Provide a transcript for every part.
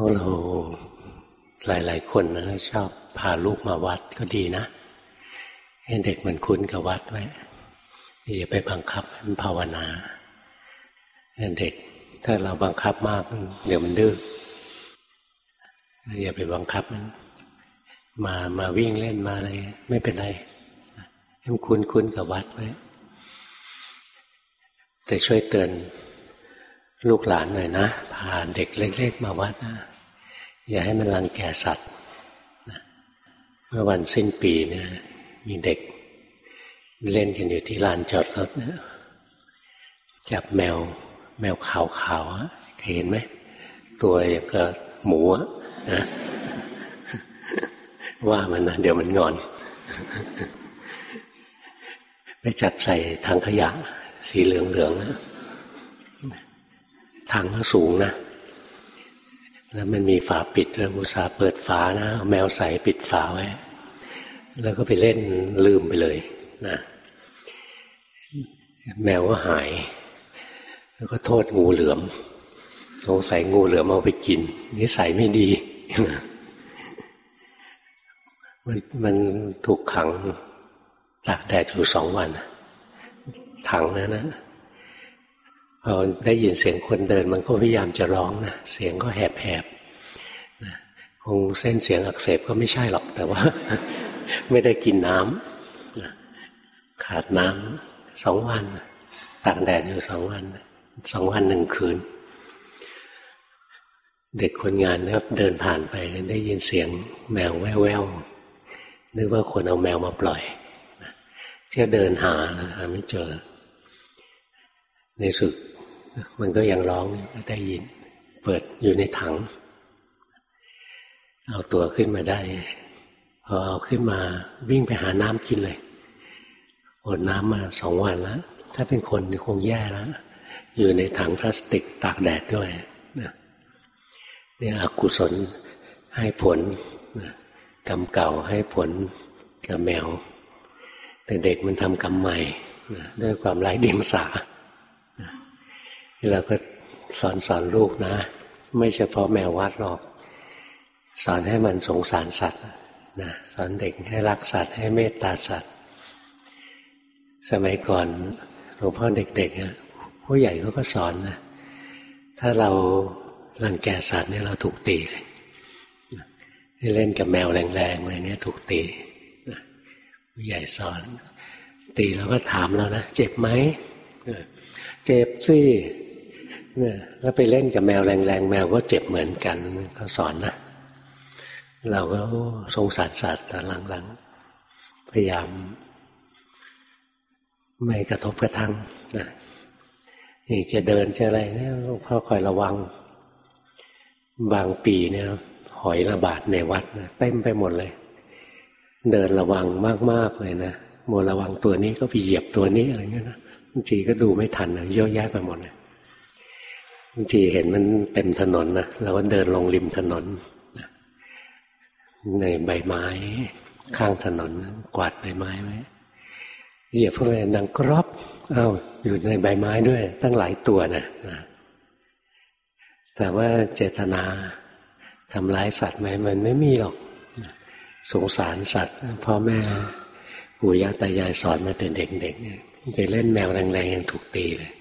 พวกเราหลาย ๆ คนนะชอบพาลูกมาวัดก็ดีนะให้เด็กมันคุ้นกับวัดไว้อย่าไปบังคับมันภาวนาเด็กถ้าเราบังคับมาก เดี๋ยวมันดื้ออย่าไปบังคับมัน มามาวิ่งเล่นมาอะไรไม่เป็นไรให้มันคุ้นคุ้นกับวัดไว้แต่ช่วยเตือน ลูกหลานหน่อยนะพาเด็กเล็ก ๆ มาวัดนะอย่าให้มันรังแกสัตว์เมื่อวันสิ้นปีเนี่ยมีเด็ก เล่นกันอยู่ที่ลานจอดรถนะจับแมว แมวขาวๆเคยเห็นไหมตัวอย่างกับหมูนะว่ามันนะเดี๋ยวมันงอน ไปจับใส่ถังขยะ สีเหลืองๆนะ ถังก็สูงนะ แล้วมันมีฝาปิดแล้วอุตสาห์เปิดฝานะแมวใสปิดฝาไว้ แล้วก็ไปเล่นลืมไปเลยนะแมวก็หาย แล้วก็โทษงูเหลือมสงสัยงูเหลือมเอาไปกิน นิสัยไม่ดีมันมันถูกขังตากแดดอยู่สองวันถังนะนะ พอได้ยินเสียงคนเดิน มันก็พยายามจะร้องนะเสียงก็แหบแหบนะคงเส้นเสียงอักเสบก็ไม่ใช่หรอก แต่ว่า ไม่ได้กินน้ำนะขาดน้ำสองวันตากแดดอยู่สองวันสองวันหนึ่งคืน เด็กคนงานเดินผ่านไปได้ยินเสียงแมวแว่วๆนึกว่าคนเอาแมวมาปล่อยเที่ยวเดินหาหาไม่เจอ ในสุดมันก็ยังร้องได้ยิน เปิดอยู่ในถัง เอาตัวขึ้นมาได้พอเอาขึ้นมาวิ่งไปหาน้ำกินเลยอดน้ำมาสองวันแล้วถ้าเป็นคนคงแย่แล้วอยู่ในถังพลาสติกตากแดดด้วยเนี่ยอกุศลให้ผลกรรมเก่าให้ผลกับแมว แต่เด็กมันทำกรรมใหม่ด้วยความไร้เดียงสา เราก็สอนสอนลูกนะ ไม่เฉพาะแมววัดหรอก สอนให้มันสงสารสัตว์นะสอนเด็กให้รักสัตว์ให้เมตตาสัตว์ สมัยก่อนหลวงพ่อเด็กๆผู้ใหญ่เขาก็สอนนะ ถ้าเรารังแกสัตว์เนี่ยเราถูกตีเลยเล่นกับแมวแรงๆอะไรเนี่ยถูกตีผู้ใหญ่สอน ตีแล้วก็ถามเรานะ เจ็บไหมเจ็บสิ เนี่ยแล้วไปเล่นกับแมวแรงๆ แมวก็เจ็บเหมือนกันเขาสอนนะเราก็สงสารสัตว์แต่หลังๆ พยายาม ไม่กระทบกระทั่งนะนี่จะเดินจะอะไรเนี่ยพ่อคอยระวัง บางปีเนี่ย หอยระบาดในวัดนะเต็มไปหมดเลย เดินระวังมากๆเลยนะมัวระวังตัวนี้ก็ไปเหยียบตัวนี้อะไรเงี้ยนะบางทีก็ดูไม่ทันนะเยอะแยะไปหมดเลยางทีเห็นมันเต็มถนนนะเราก็เดินลงริมถนนในใบไม้ ข้างถนน กวาดใบไม้ไว้เหยียบเข้าไปดังกรอบอ้าวอยู่ในใบไม้ด้วย ตั้งหลายตัวนะนะแต่ว่าเจตนาทำร้ายสัตว์ไหมมันไม่มีหรอกสงสารสัตว์พ่อแม่ปู่ย่าตายายสอนมาแต่เด็กๆไปเล่นแมวแรงๆยังถูกตีเลย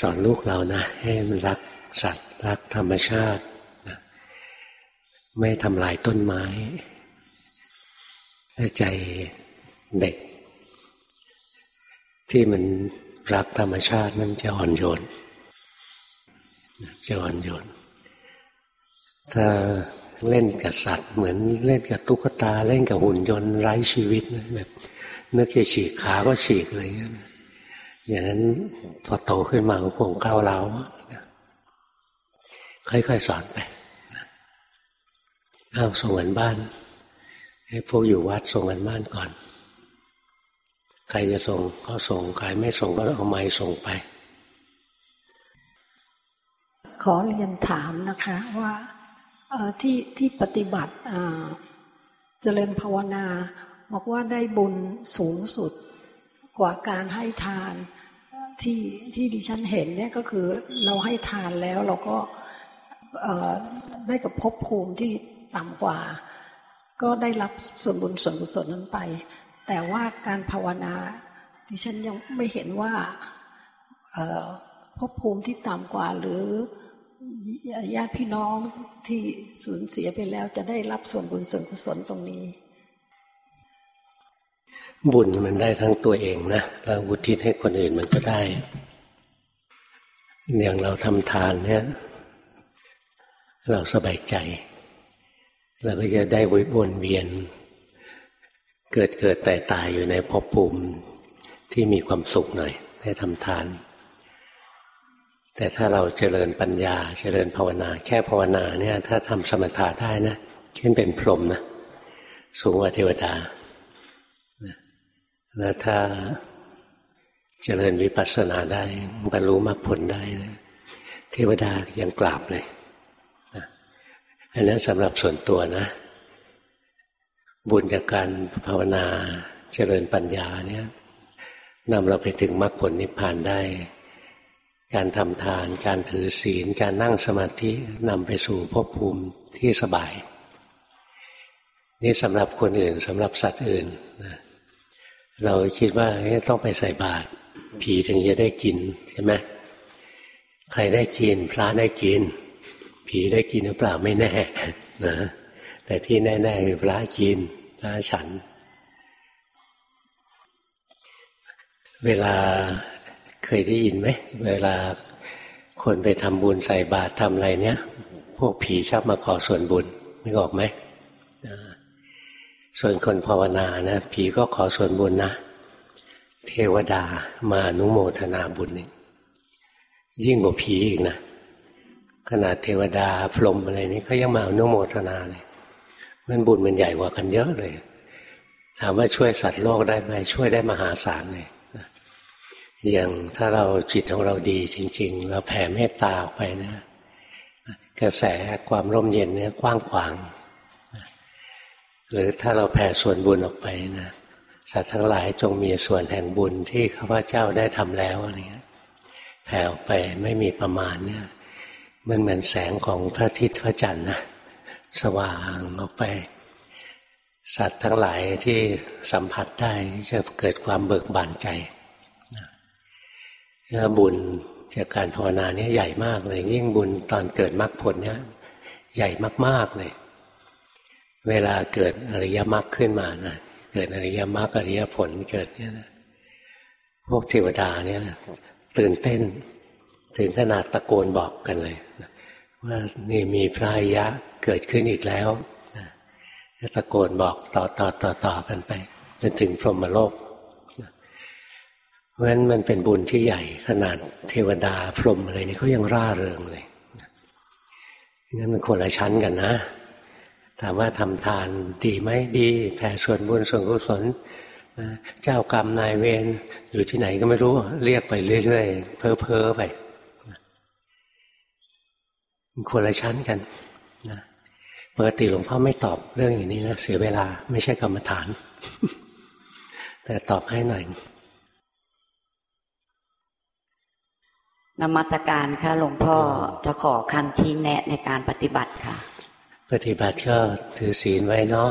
สอนลูกเรานะ ให้มันรักสัตว์ รักธรรมชาตินะไม่ทำลายต้นไม้ถ้าใจเด็ก ที่มันรักธรรมชาตินั้นจะอ่อนโยนจะอ่อนโยน ถ้าเล่นกับสัตว์ เหมือนเล่นกับตุ๊กตา เล่นกับหุ่นยนต์ไร้ชีวิตนะแบบนึกจะฉีกขาก็ฉีกอะไรอย่างนี้ อย่างนั้นพอโตขึ้นมาก็คงก้าวร้าค่อยๆสอนไปเอาส่งกันบ้าน ให้พวกอยู่วัดส่งกันบ้านก่อน ใครจะส่งก็ส่ง ใครไม่ส่งก็เอาไม้ส่งไป ขอเรียนถามนะคะว่าที่ที่ปฏิบัติเจริญภาวนา บอกว่าได้บุญสูงสุด กว่าการให้ทานที่ที่ดิฉันเห็นเนี่ยก็คือเราให้ทานแล้วเราก็ได้กับภพภูมิที่ต่ำกว่า ก็ได้รับส่วนบุญส่วนกุศลนั้นไป แต่ว่าการภาวนาดิฉันยังไม่เห็นว่าภพภูมิที่ต่ำกว่าหรือญาติพี่น้องที่สูญเสียไปแล้วจะได้รับส่วนบุญส่วนกุศลตรงนี้ บุญมันได้ทั้งตัวเองนะแล้วบุทิศให้คนอื่นมันก็ได้ อย่างเราทำทานเนี่ย เราสบายใจ เราก็จะได้วนเวียน เกิดเกิดแต่ตายอยู่ในภพภูมิที่มีความสุขหน่อยได้ทำทาน แต่ถ้าเราเจริญปัญญาเจริญภาวนา แค่ภาวนาเนี่ย ถ้าทำสมถะได้นะขึ้นเป็นพรหมนะสูงกว่าเทวดา แล้วถ้าเจริญวิปัสสนาได้บรรลุมรรคผลได้นะเทวดายังกราบเลยอันนั้นสำหรับส่วนตัวนะ บุญจากการภาวนาเจริญปัญญาเนี่ยนำเราไปถึงมรรคผลนิพพานได้ การทำทาน การถือศีล การนั่งสมาธินำไปสู่ภพภูมิที่สบาย นี่สำหรับคนอื่นสำหรับสัตว์อื่น เราคิดว่าต้องไปใส่บาตรผีถึงจะได้กินใช่ไหมใครได้กิน พระได้กิน ผีได้กินหรือเปล่าไม่แน่นะแต่ที่แน่ๆคือพระกินพระฉัน เวลาเคยได้ยินไหมเวลาคนไปทำบุญใส่บาตรทำอะไรเนี้ยพวกผีชอบมาขอส่วนบุญนึกออกไหม ส่วนคนภาวนานะผีก็ขอส่วนบุญนะ เทวดามาอนุโมทนาบุญนี่ยิ่งกว่าผีอีกนะขนาดเทวดาพรหมอะไรนี้ก็ยังมาอนุโมทนาเลยเงินบุญมันใหญ่กว่ากันเยอะเลย ถามว่าช่วยสัตว์โลกได้ไหมช่วยได้มหาศาลเลยอย่างถ้าเราจิตของเราดีจริง ๆ เราแผ่เมตตาออกไปนะ กระแสความร่มเย็นเนี่ยกว้างขวาง หรือถ้าเราแผ่ส่วนบุญออกไปนะสัตว์ทั้งหลายจงมีส่วนแห่งบุญที่ข้าพเจ้าได้ทำแล้วอะไรเงี้ยแผ่ออกไปไม่มีประมาณเนี่ยมันเหมือนแสงของพระอาทิตย์พระจันทร์นะสว่างออกไป สัตว์ทั้งหลายที่สัมผัสได้จะเกิดความเบิกบานใจแล้วบุญจากการภาวนาเนี่ยใหญ่มากเลย ยิ่งบุญตอนเกิดมรรคผลเนี่ยใหญ่มากๆเลย เวลาเกิดอริยมรรคขึ้นมานะเกิดอริยมรรคอริยผลเกิดเนี่ยนะพวกเทวดาเนี่ยตื่นเต้น ถึงขนาดตะโกนบอกกันเลยว่านี่มีพระอริยะเกิดขึ้นอีกแล้วตะโกนบอกต่อต่อต่อต่อกันไปจนถึงพรหมโลกเพราะฉะนั้นมันเป็นบุญที่ใหญ่ขนาดเทวดาพรหมอะไรนี่เขายังร่าเริงเลยงั้นมันคนละชั้นกันนะ ถามว่าทำทานดีไหมดีแผ่ส่วนบุญส่วนกุศลเจ้ากรรมนายเวรอยู่ที่ไหนก็ไม่รู้ เรียกไปเรื่อยๆเพ้อเพ้อไปคนละชั้นกันนะปกติหลวงพ่อไม่ตอบเรื่องอย่างนี้นะเสียเวลาไม่ใช่กรรมฐาน แต่ตอบให้หน่อยนมัตการค่ะหลวงพ่อจะขอคำชี้แนะในการปฏิบัติค่ะ ปฏิบัติก็ถือศีลไว้เนาะ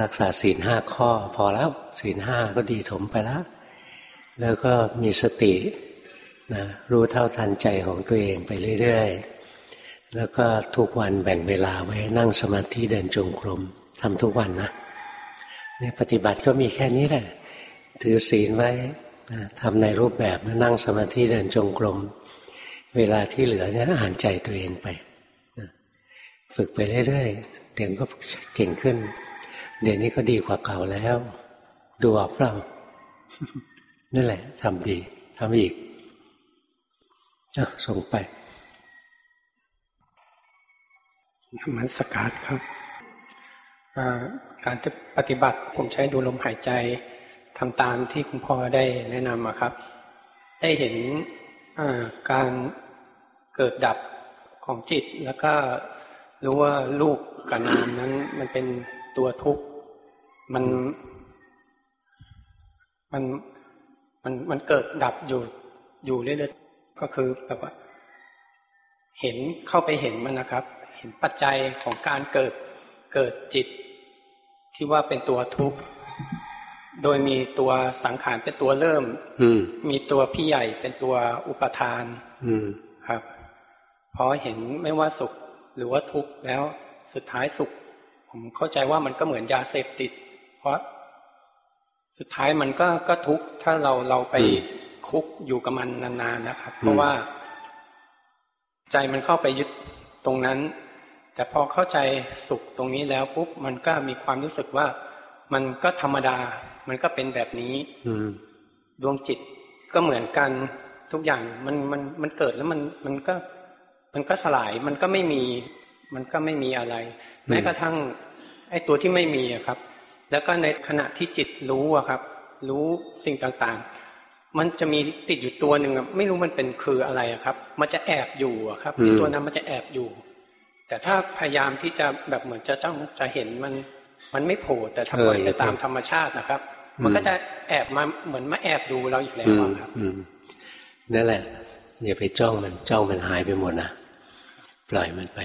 รักษาศีลห้าข้อ พอแล้วศีลห้าก็ดีถมไปแล้ว แล้วก็มีสตินะรู้เท่าทันใจของตัวเองไปเรื่อยๆ แล้วก็ทุกวันแบ่งเวลาไว้นั่งสมาธิเดินจงกรมทำทุกวันนะเนี่ยปฏิบัติก็มีแค่นี้แหละ ถือศีลไว้ทำในรูปแบบนั่งสมาธิเดินจงกรม เวลาที่เหลือเนี่ยอ่านใจตัวเองไป ฝึกไปเรื่อยๆเดี๋ยวก็เก่งขึ้น เดี๋ยวนี้ก็ดีกว่าเก่าแล้ว ดูออกเปล่านั่นแหละทำดีทำอีกอส่งไปมันสกัดครับ การปฏิบัติผมใช้ดูลมหายใจทำตามที่คุณพ่อได้แนะนำมาครับ ได้เห็นการเกิดดับของจิตแล้วก็ รู้ว่าลูกกับนามนั้น มันเป็นตัวทุกข์มันมันมันมันเกิดดับอยู่อยู่เรื่อยๆก็คือแบบว่า เห็นเข้าไปเห็นมันนะครับ เห็นปัจจัยของการเกิดเกิดจิต ที่ว่าเป็นตัวทุกข์โดยมีตัวสังขารเป็นตัวเริ่มอืมมีตัวพี่ใหญ่เป็นตัวอุปทานอืมครับพอเห็นไม่ว่าสุข หรือว่าทุกข์แล้วสุดท้ายสุข ผมเข้าใจว่ามันก็เหมือนยาเสพติด เพราะ สุดท้ายมันก็ก็ทุกข์ถ้าเราเราไปคุกอยู่กับมันนานๆนะครับ เพราะว่า ใจมันเข้าไปยึดตรงนั้น แต่พอเข้าใจสุขตรงนี้แล้วปุ๊บมันก็มีความรู้สึกว่า มันก็ธรรมดา มันก็เป็นแบบนี้ อืมดวงจิตก็เหมือนกันทุกอย่างมันมันมันเกิดแล้วมันมันก็ มันก็สลายมันก็ไม่มี มันก็ไม่มีอะไร แม้กระทั่งไอ้ตัวที่ไม่มีอะครับ แล้วก็ในขณะที่จิตรู้อะครับ รู้สิ่งต่างๆ มันจะมีติดอยู่ตัวหนึ่งอะไม่รู้มันเป็นคืออะไรอะครับ มันจะแอบอยู่อะครับอืมตัวนั้นมันจะแอบอยู่ แต่ถ้าพยายามที่จะแบบเหมือนจะจ้องจะเห็นมันมันไม่โผล่แต่ถ้าปล่อยไปตามธรรมชาตินะครับ มันก็จะแอบมาเหมือนมาแอบดูเราอีกแล้วอืมอะครับอืมนั่นแหละอย่าไปจ้องมันจ้องมันหายไปหมดนะ ปล่อยมันไป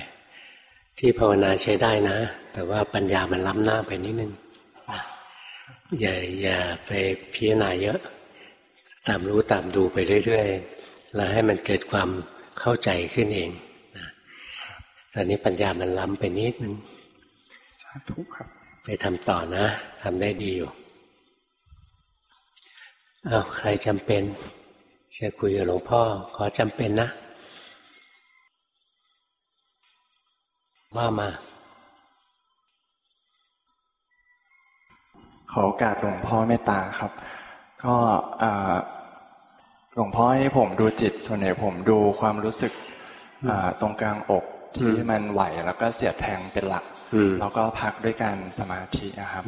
ที่ภาวนาใช้ได้นะ แต่ว่าปัญญามันล้ำหน้าไปนิดนึงนะอย่าอย่าไปพิจารณาเยอะ ตามรู้ตามดูไปเรื่อยๆแล้วให้มันเกิดความเข้าใจขึ้นเองนะตอนนี้ปัญญามันล้ำไปนิดนึงสาธุครับ ไปทำต่อนะทำได้ดีอยู่อ้าวใครจำเป็นจะคุยกับหลวงพ่อ ขอจำเป็นนะ ว่ามาขอโอกาสหลวงพ่อเมตตาครับ ก็อ่าหลวงพ่อให้ผมดูจิต ส่วนใหญ่ผมดูความรู้สึกอ่าตรงกลางอกที่มันไหวแล้วก็เสียดแทงเป็นหลักอืมแล้วก็พักด้วยการสมาธินะครับ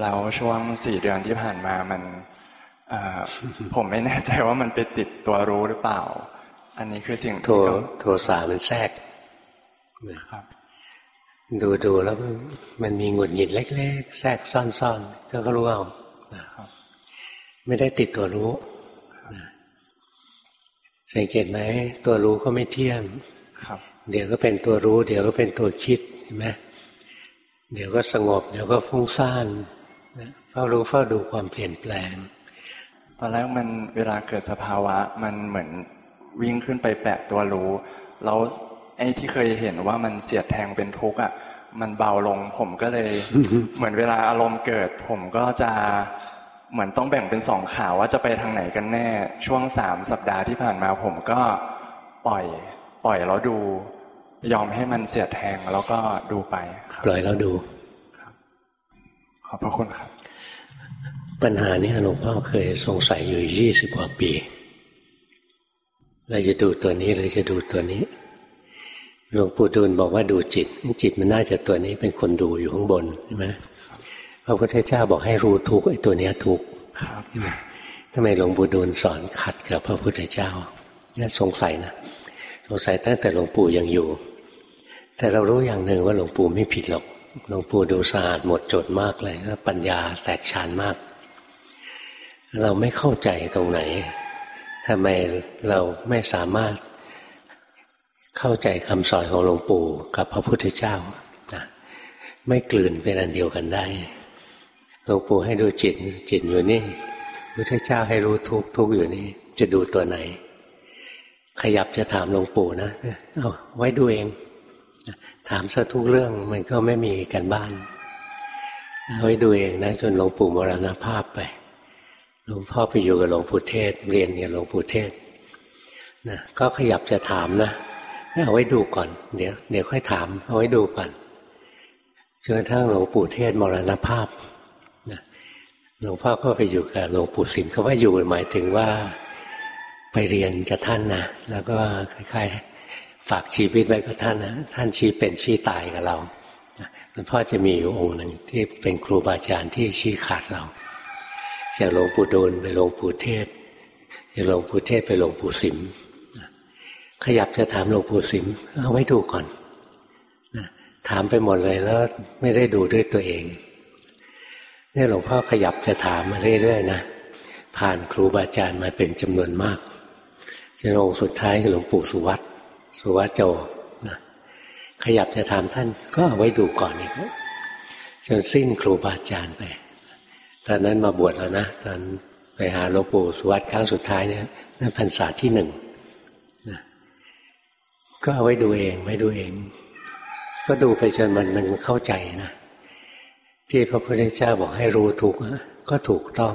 แล้วช่วงสี่เดือนที่ผ่านมามันอ่าผมไม่แน่ใจว่ามันไปติดตัวรู้หรือเปล่า อันนี้คือสิ่งโทที่ก็โทสามันแทรกนะครับ ดูดูแล้วมันมันมีหงุดหงิดเล็ก ๆ แทรกซ่อนๆก็ก็รู้เอานะครับไม่ได้ติดตัวรู้นะสังเกตไหมตัวรู้ก็ไม่เที่ยงครับเดี๋ยวก็เป็นตัวรู้ เดี๋ยวก็เป็นตัวคิดเห็นไหมเดี๋ยวก็สงบ เดี๋ยวก็ฟุ้งซ่านนะเฝ้ารู้เฝ้าดูความเปลี่ยนแปลง ตอนแรกมันเวลาเกิดสภาวะ มันเหมือนวิ่งขึ้นไปแปะตัวรู้ แล้วไอ้ที่เคยเห็นว่ามันเสียดแทงเป็นทุกข์อะ มันเบาลง ผมก็เลย เหมือนเวลาอารมณ์เกิด ผมก็จะเหมือนต้องแบ่งเป็นสองขาว่าจะไปทางไหนกันแน่ ช่วงสามสัปดาห์ที่ผ่านมา ผมก็ปล่อย ปล่อยแล้วดู ยอมให้มันเสียดแทงแล้วก็ดูไปครับปล่อยแล้วดูขอบพระคุณครับ ปัญหานี้หลวงพ่อเคยสงสัยอยู่ยี่สิบกว่าปีเราจะดูตัวนี้หรือจะดูตัวนี้ หลวงปู่ดูลบอกว่าดูจิต จิตมันน่าจะตัวนี้เป็นคนดูอยู่ข้างบนใช่ไหมพระพุทธเจ้าบอกให้รู้ทุกข์ไอ้ตัวเนี้ยทุกข์ครับใช่ไหมทำไมหลวงปู่ดูลสอนขัดกับพระพุทธเจ้าเนี่ยสงสัยนะสงสัยตั้งแต่หลวงปู่ยังอยู่ แต่เรารู้อย่างหนึ่งว่าหลวงปู่ไม่ผิดหรอกหลวงปู่ดูสะอาดหมดจดมากเลยแล้วปัญญาแตกฉานมาก เราไม่เข้าใจตรงไหนทำไมเราไม่สามารถ เข้าใจคำสอนของหลวงปู่กับพระพุทธเจ้านะไม่กลืนเป็นอันเดียวกันได้หลวงปู่ให้ดูจิตจิตอยู่นี่พุทธเจ้าให้รู้ทุกทุกอยู่นี่จะดูตัวไหน ขยับจะถามหลวงปู่นะเอาไว้ดูเอง ถามซะทุกเรื่องมันก็ไม่มีกันบ้านเอาไว้ดูเองนะจนหลวงปู่มรณภาพไปหลวงพ่อไปอยู่กับหลวงปู่เทศเรียนกับหลวงปู่เทศนะก็ขยับจะถามนะ เอาไว้ดูก่อน เดี๋ยวเดี๋ยวค่อยถาม เอาไว้ดูก่อนจนกระทั่งหลวงปู่เทศมรณภาพนะหลวงพ่อก็ไปอยู่กับหลวงปู่สิมเขาว่าอยู่หมายถึงว่าไปเรียนกับท่านนะแล้วก็คล้ายๆ ฝากชีวิตไว้กับท่านนะท่านชี้เป็นชี้ตายกับเราหลวงพ่อจะมีอยู่องค์หนึ่งที่เป็นครูบาอาจารย์ที่ชี้ขาดเราจากหลวงปู่ดูลไปหลวงปู่เทศจากหลวงปู่เทศไปหลวงปู่สิม ขยับจะถามหลวงปู่สิม เอาไว้ดูก่อนนะถามไปหมดเลยแล้วไม่ได้ดูด้วยตัวเองเนี่ยหลวงพ่อขยับจะถามมาเรื่อยๆนะผ่านครูบาอาจารย์มาเป็นจำนวนมากจนองค์สุดท้ายคือหลวงปู่สุวัตสุวัตโจนะขยับจะถามท่านก็เอาไว้ดูก่อนอีกจนสิ้นครูบาอาจารย์ไปตอนนั้นมาบวชแล้วนะตอนไปหาหลวงปู่สุวัตครั้งสุดท้ายเนี่ยนั่นพรรษาที่หนึ่ง ก็เอาไว้ดูเองไว้ดูเอง ก็ดูไปจนมันมันเข้าใจนะที่พระพุทธเจ้าบอกให้รู้ทุกข์ก็ถูกต้อง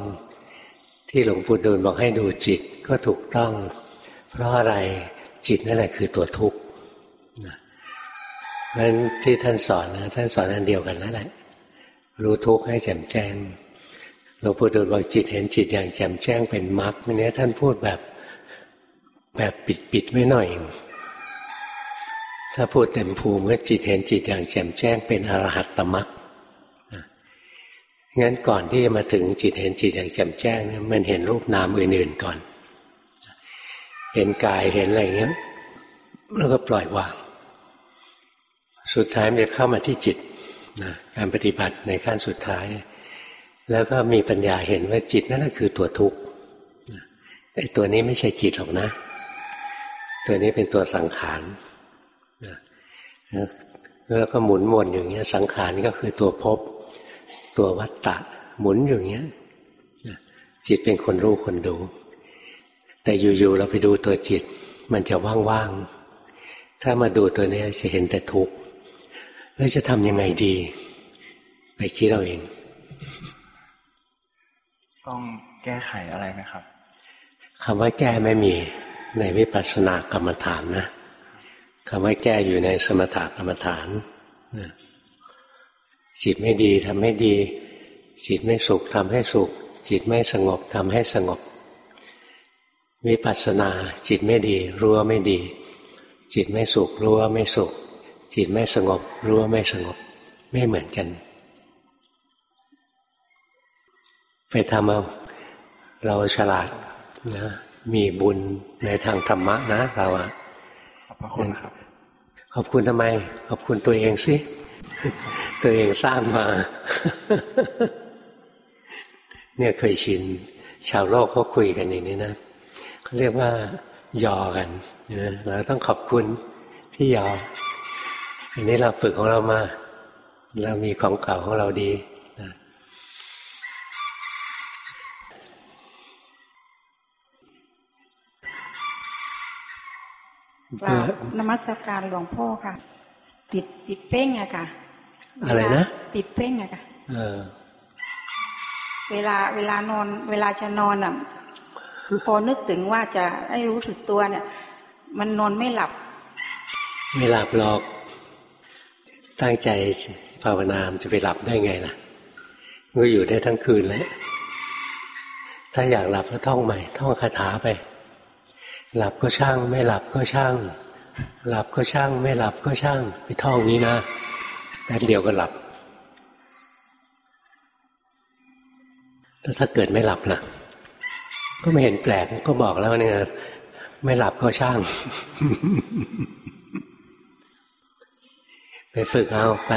ที่หลวงปู่ดูลบอกให้ดูจิตก็ถูกต้อง เพราะอะไรจิตนั่นแหละคือตัวทุกข์เพราะฉะนั้นที่ท่านสอนนะท่านสอนอันเดียวกันแล้วแหละรู้ทุกข์ให้แจ่มแจ้งหลวงปู่ดูลบอกจิตเห็นจิตอย่างแจ่มแจ้งเป็นมรรควันนี้ท่านพูดแบบแบบปิดปิดไม่หน่อย ถ้าพูดเต็มภูมิก็จิตเห็นจิตอย่างแจ่มแจ้งเป็นอรหัตตมรรคงั้นก่อนที่จะมาถึงจิตเห็นจิตอย่างแจ่มแจ้งเนี่ยมันเห็นรูปนามอื่นๆก่อน เห็นกายเห็นอะไรเงี้ยแล้วก็ปล่อยวาง สุดท้ายมันจะเข้ามาที่จิตนะการปฏิบัติในขั้นสุดท้าย แล้วก็มีปัญญาเห็นว่าจิตนั่นแหละคือตัวทุกข์ไอ้ตัวนี้ไม่ใช่จิตหรอกนะ ตัวนี้เป็นตัวสังขาร แล้วก็หมุนวนอย่างเงี้ย สังขารก็คือตัวภพตัววัตตะ หมุนอย่างเงี้ยจิตเป็นคนรู้คนดู แต่อยู่ๆเราไปดูตัวจิต มันจะว่างๆ ถ้ามาดูตัวนี้จะเห็นแต่ทุกข์แล้วจะทำยังไงดี ไปคิดเราเอง ต้องแก้ไขอะไรไหมครับคำว่าแก้ไม่มีในวิปัสสนากรรมฐานนะ คำว่าแก้อยู่ในสมถกรรมฐานจิตไม่ดีทำให้ดี จิตไม่สุขทำให้สุข จิตไม่สงบทำให้สงบ วิปัสสนาจิตไม่ดีรู้ว่าไม่ดี จิตไม่สุขรู้ว่าไม่สุข จิตไม่สงบรู้ว่าไม่สงบ ไม่เหมือนกัน ไปทำเอาเราฉลาดนะมีบุญในทางธรรมะนะเราอะขอบพระคุณครับ อบคุณทำไม ขอบคุณตัวเองสิ ตัวเองสร้างมา เนี่ยเคยชิน ชาวโลกเขาคุยกันอย่างนี้นะเขาเรียกว่ายอกันนะเราต้องขอบคุณที่ยอ อันนี้เราฝึกของเรามา เรามีของเก่าของเราดี นะนมัสการหลวงพ่อค่ะ ติดติดเป้งอะค่ะ อะไรนะ ติดเพ่งอะค่ะเออ เวลาเวลานอน เวลาจะนอนอะพอนึกถึงว่าจะให้รู้สึกตัวเนี่ย มันนอนไม่หลับ ไม่หลับหรอก ตั้งใจภาวนามจะไปหลับได้ไงล่ะก็อยู่ได้ทั้งคืนแล้วถ้าอยากหลับก็ท่องใหม่ ท่องคาถาไป หลับก็ช่าง ไม่หลับก็ช่าง หลับก็ช่าง ไม่หลับก็ช่าง ไปท่องนี้นะแป๊บเดียวก็หลับแล้วถ้าเกิดไม่หลับล่ะ ก็ไม่เห็นแปลกก็บอกแล้วเนี่ยไม่หลับก็ช่าง ไปฝึกเอาไป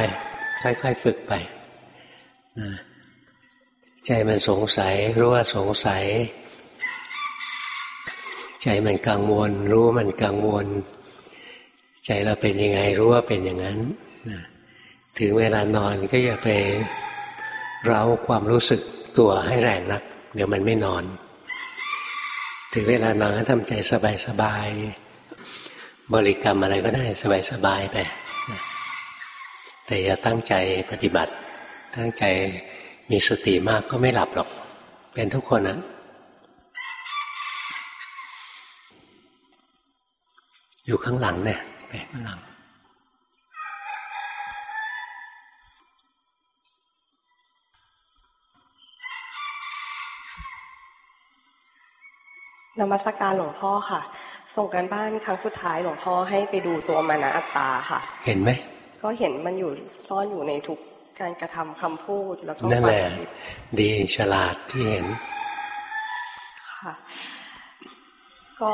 ค่อยๆฝึกไปนะใจมันสงสัยรู้ว่าสงสัย ใจมันกังวล รู้มันกังวล ใจเราเป็นยังไงรู้ว่าเป็นอย่างนั้นถึงเวลานอนก็อย่าไปเร้าความรู้สึกตัวให้แรงนัก เดี๋ยวมันไม่นอน ถึงเวลานอนก็ทำใจสบายๆบริกรรมอะไรก็ได้สบายๆไปแต่อย่าตั้งใจปฏิบัติ ตั้งใจมีสติมากก็ไม่หลับหรอก เป็นทุกคนนะ อยู่ข้างหลังเนี่ยไปข้างหลัง นมัสการหลวงพ่อค่ะ ส่งกันบ้านครั้งสุดท้ายหลวงพ่อให้ไปดูตัวมานะอัตตาค่ะ เห็นไหม ก็เห็นมันอยู่ซ่อนอยู่ในทุกการกระทำคำพูดแล้วก็นั่นแหละดีฉลาดที่เห็น ค่ะ ก็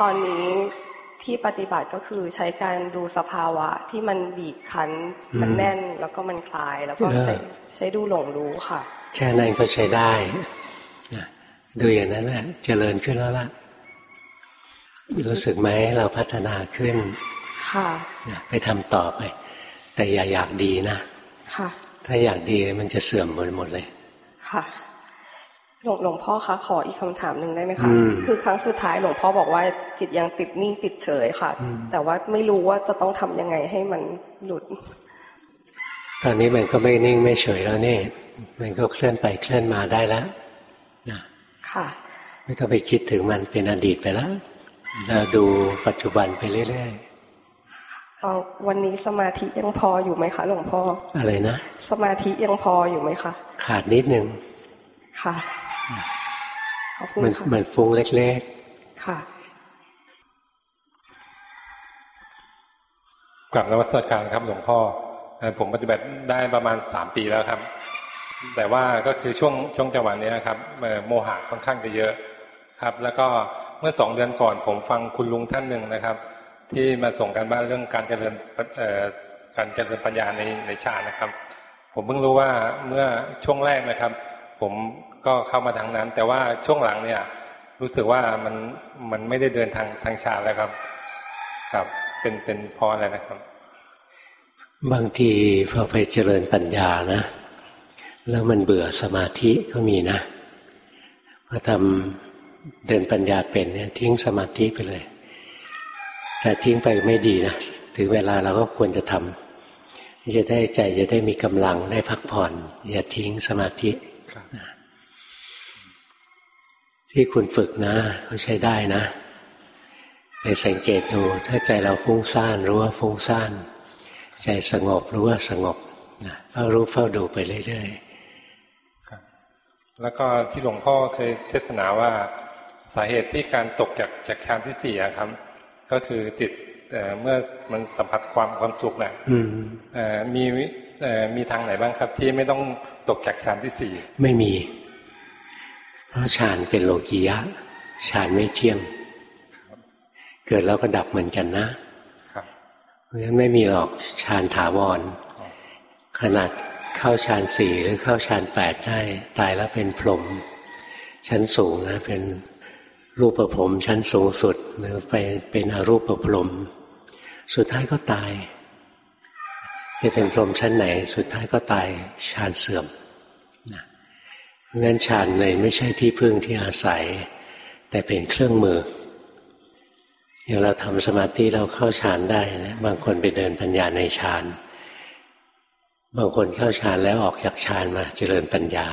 ตอนนี้ ที่ปฏิบัติก็คือใช้การดูสภาวะที่มันบีบคั้น มันแน่นแล้วก็มันคลายแล้วก็ใช้ใช้ดูหลงรู้ค่ะ แค่นั้นก็ใช้ได้ดูอย่างนั้นแหละเจริญขึ้นแล้วล่ะ รู้สึกไหมเราพัฒนาขึ้น ค่ะไปทำต่อไป แต่อย่าอยากดีนะ ค่ะ ถ้าอยากดีมันจะเสื่อมหมดหมดเลย ค่ะ หลวงหลวงพ่อคะขออีกคำถามหนึ่งได้ไหมคะคือครั้งสุดท้ายหลวงพ่อบอกว่าจิตยังติดนิ่งติดเฉยค่ะ แต่ว่าไม่รู้ว่าจะต้องทำยังไงให้มันหลุด ตอนนี้มันก็ไม่นิ่งไม่เฉยแล้วนี่ มันก็เคลื่อนไปเคลื่อนมาได้แล้วนะค่ะ ไม่ต้องไปคิดถึงมันเป็นอดีตไปแล้วเราดูปัจจุบันไปเรื่อยๆวันนี้สมาธิยังพออยู่ไหมคะหลวงพ่ออะไรนะ สมาธิยังพออยู่ไหมคะ ขาดนิดนึงค่ะ มันมันฟุ้งเล็กๆ ค่ะ กลับนวัตการครับหลวงพ่อ ผมปฏิบัติได้ประมาณสามปีแล้วครับ แต่ว่าก็คือช่วงช่วงจังหวะนี้นะครับโมหะค่อนข้างจะเยอะครับ แล้วก็เมื่อสองเดือนก่อน ผมฟังคุณลุงท่านหนึ่งนะครับ ที่มาส่งการบ้านเรื่องการเจริญการเจริญปัญญาในในชาตินะครับ ผมเพิ่งรู้ว่าเมื่อช่วงแรกนะครับ ผม ก็เข้ามาทางนั้น แต่ว่าช่วงหลังเนี่ย รู้สึกว่ามันมันไม่ได้เดินทางทางชาแล้วครับ ครับ เป็นเป็นพราะอะไรนะครับ บางทีพอไปเจริญปัญญานะ แล้วมันเบื่อสมาธิก็มีนะพอทำเดินปัญญาเป็นเนี่ยทิ้งสมาธิไปเลย แต่ทิ้งไปไม่ดีนะถึงเวลาเราก็ควรจะทำจะได้ใจจะได้มีกำลังได้พักผ่อน อย่าทิ้งสมาธิ ที่คุณฝึกนะก็ใช้ได้นะไปสังเกตดูถ้าใจเราฟุ้งซ่านรู้ว่าฟุ้งซ่าน ใจสงบรู้ว่าสงบนะเฝ้ารู้เฝ้าดูไปเรื่อยๆครับแล้วก็ที่หลวงพ่อเคยเทศนาว่าสาเหตุที่การตกจากจากฌานที่สี่ครับ ก็คือติดเมื่อมันสัมผัสความความสุขนะ่ะมีมีทางไหนบ้างครับ ที่ไม่ต้องตกจากฌานที่สี่ไม่มี เพราะฌานเป็นโลกียะฌานไม่เที่ยงเกิดแล้วก็ดับเหมือนกันนะเพราะฉะนั้นไม่มีหรอกฌานถาวร ขนาดเข้าฌานสี่หรือเข้าฌานแปดได้ ตายแล้วเป็นพรหมชั้นสูงนะ เป็นรูปประพรมชั้นสูงสุดหรือไปเป็นอรูปประพรมสุดท้ายก็ตายจะเป็นพรหมชั้นไหน สุดท้ายก็ตายฌานเสื่อม งั้นฌานเลยไม่ใช่ที่พึ่งที่อาศัย แต่เป็นเครื่องมืออย่างเราทำสมาธิเราเข้าฌานได้นะบางคนไปเดินปัญญาในฌานบางคนเข้าฌานแล้วออกจากฌานมาเจริญปัญญา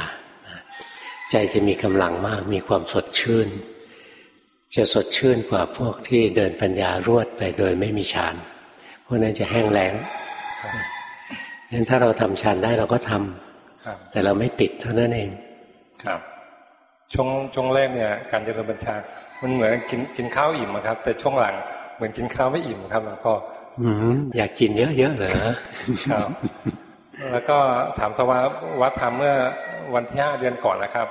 ใจจะมีกำลังมากมีความสดชื่น จะสดชื่นกว่าพวกที่เดินปัญญารวดไปโดยไม่มีฌานพวกนั้นจะแห้งแล้งงั้นถ้าเราทำฌานได้เราก็ทำแต่เราไม่ติดเท่านั้นเอง ครับช่วงช่วงแรกเนี่ยการเจริญบัญชา มันเหมือนกินกินข้าวอิ่มครับ แต่ช่วงหลังเหมือนกินข้าวไม่อิ่มครับหลวงพ่ออยากกินเยอะๆเลยครับ แล้วก็ถามสวาวัดธรรมเมื่อวันที่ห้าเดือนก่อนนะครับ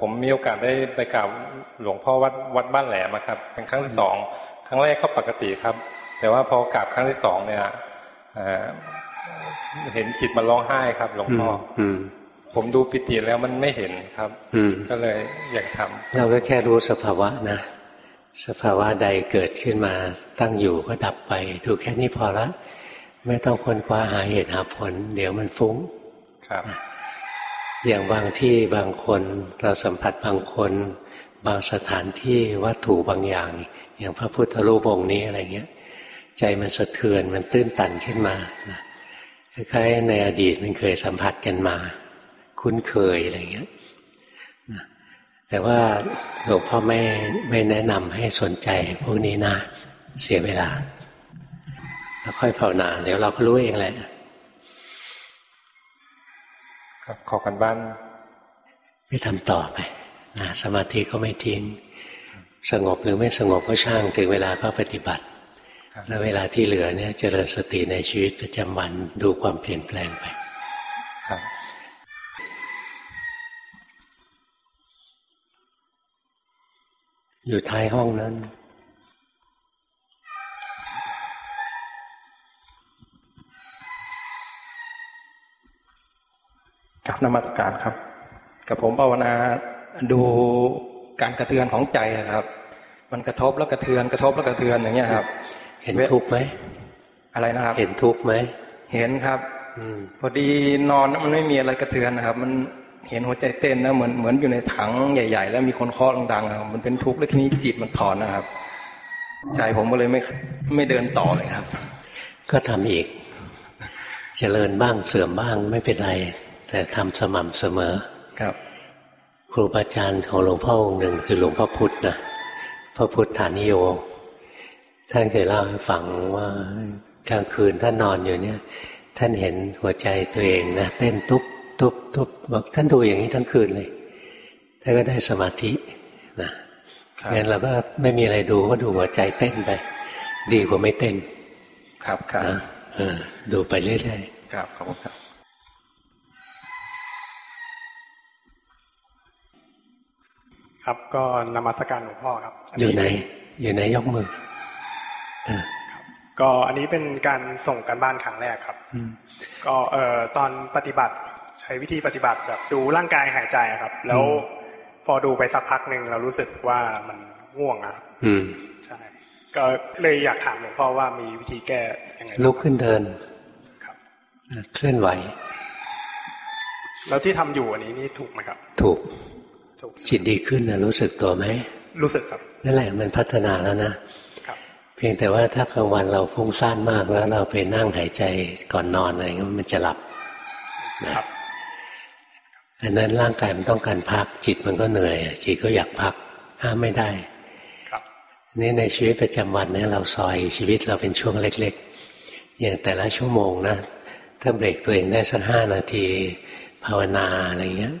ผมมีโอกาสได้ไปกราบหลวงพ่อวัดวัดบ้านแหลมครับ เป็นครั้งที่สองครั้งแรกก็ปกติครับ แต่ว่าพอกราบครั้งที่สองเนี่ยเห็นจิตมันร้องไห้ครับ หลวงพ่อ ผมดูปิติแล้วมันไม่เห็นครับอืก็เลยอยากทำเราก็แค่รู้สภาวะนะสภาวะใดเกิดขึ้นมาตั้งอยู่ก็ดับไป ดูแค่นี้พอละ ไม่ต้องค้นคว้าหาเหตุหาผล เดี๋ยวมันฟุ้งครับ อย่างบางที่บางคนเราสัมผัสบางคน บางสถานที่วัตถุบางอย่าง อย่างพระพุทธรูปองค์นี้อะไรเงี้ย ใจมันสะเทือนมันตื้นตันขึ้นมาคล้ายๆในอดีตมันเคยสัมผัสกันมา คุ้นเคยอะไรเงี้ยแต่ว่าหลวงพ่อไม่ไม่แนะนำให้สนใจพวกนี้นะ เสียเวลา แล้วค่อยภาวนาเดี๋ยวเราก็รู้เองแหละครับขอกันบ้านไม่ทำต่อไปนะสมาธิก็ไม่ทิ้ง สงบหรือไม่สงบก็ช่างถึงเวลาก็ปฏิบัติ แล้วเวลาที่เหลือเนี่ยเจริญสติในชีวิตประจำวันดูความเปลี่ยนแปลงไป อยู่ท้ายห้องนั้น กับนมัสการครับ กับผมภาวนาดูการกระเทือนของใจครับ มันกระทบแล้วกระเทือนกระทบแล้วกระเทือนอย่างเงี้ยครับ เห็นทุกข์ไหมอะไรนะครับ เห็นทุกข์ไหมเห็นครับ อืมพอดีนอนมันไม่มีอะไรกระเทือนนะครับ มัน เห็นหัวใจเต้นนะเหมือนเหมือนอยู่ในถังใหญ่ ๆ แล้วมีคนเคาะดังๆครับมันเป็นทุกข์แล้วทีนี้จิตมันถอนนะครับใจผมก็เลยไม่ไม่เดินต่อเลยครับ ก็ทำอีก เจริญบ้างเสื่อมบ้างไม่เป็นไร แต่ทำสม่ำเสมอครับ ครูบาอาจารย์ของหลวงพ่อองค์หนึ่งคือหลวงพ่อพุธนะพระพุทธานิโยท่านเคยเล่าให้ฟังว่ากลางคืนท่านนอนอยู่เนี่ย ท่านเห็นหัวใจตัวเองนะเต้นตุ๊บ ตุ๊บตุ๊บบอกท่านดูอย่างนี้ทั้งคืนเลยท่านก็ได้สมาธินะงั้นเราก็ไม่มีอะไรดูก็ดูหัวใจเต้นไป ดีกว่าไม่เต้น ครับครับดูไปเรื่อยๆครับขอบคุณครับครับก็นมัสการหลวงพ่อครับ อยู่ไหน อยู่ไหนยกมือก็อันนี้เป็นการส่งกันบ้านครั้งแรกครับ ก็เอ่อตอนปฏิบัติใช้วิธีปฏิบัติแบบดูร่างกายหายใจครับ แล้วพอดูไปสักพักหนึ่งเรารู้สึกว่ามันง่วงอะใช่ ก็เลยอยากถามหลวงพ่อว่ามีวิธีแก้ยังไงลุกขึ้นเดินครับเคลื่อนไหว แล้วที่ทำอยู่อันนี้นี่ถูกไหมครับถูกจิตดีขึ้นนะรู้สึกตัวไหมรู้สึกครับนั่นแหละมันพัฒนาแล้วนะเพียงแต่ว่าถ้ากลางวันเราฟุ้งซ่านมากแล้วเราไปนั่งหายใจก่อนนอนอะไรเงี้ยมันจะหลับนะครับ อันนั้นร่างกายมันต้องการพัก จิตมันก็เหนื่อย จิตก็อยากพักห้ามไม่ได้นี่ในชีวิตประจำวันเนี่ยเราซอยชีวิตเราเป็นช่วงเล็ก ๆ อย่างแต่ละชั่วโมงนะถ้าเบรกตัวเองได้สักห้านาที ภาวนาอะไรเงี้ย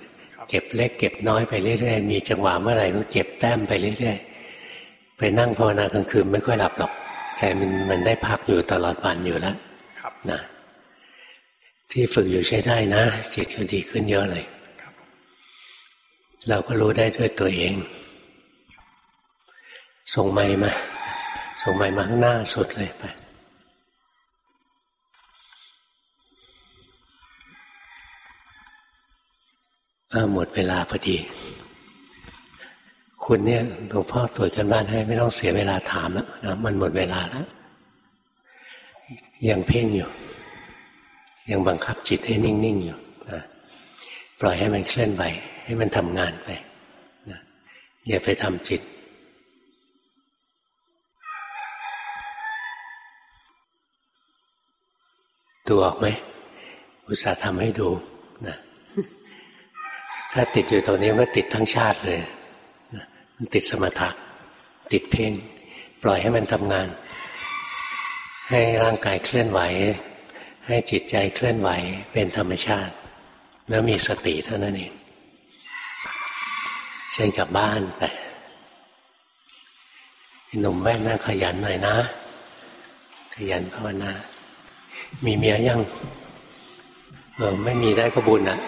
เก็บเล็กเก็บน้อยไปเรื่อยๆมีจังหวะเมื่อไหร่ก็เก็บแต้มไปเรื่อยๆไปนั่งภาวนากลางคืนไม่ค่อยหลับหรอกใจมันมันได้พักอยู่ตลอดวันอยู่แล้วนะที่ฝึกอยู่ใช้ได้นะ จิตก็ดีขึ้นเยอะเลย เราก็รู้ได้ด้วยตัวเอง ส่งไม้มา ส่งไม้มาข้างหน้าสุดเลยไปหมดเวลาพอดี คุณเนี่ยหลวงพ่อตรวจกันบ้านให้ไม่ต้องเสียเวลาถามแล้วนะมันหมดเวลาแล้ว ยังเพ่งอยู่ ยังบังคับจิตให้นิ่ง ๆ อยู่นะ ปล่อยให้มันเคลื่อนไหวให้มันทำงานไปนะอย่าไปทำจิต ดูออกไหม อุตส่าห์ทำให้ดูนะถ้าติดอยู่ตรงนี้ก็ติดทั้งชาติเลยนะมันติดสมถะติดเพ่ง ปล่อยให้มันทำงาน ให้ร่างกายเคลื่อนไหว ให้จิตใจเคลื่อนไหวเป็นธรรมชาติ แล้วมีสติเท่านั้นเองเชิญกลับบ้านไปหนุ่มแว่น่าขยันหน่อยนะ ขยันภาวนา มีเมียยังเออไม่มีได้ก็บุญอะ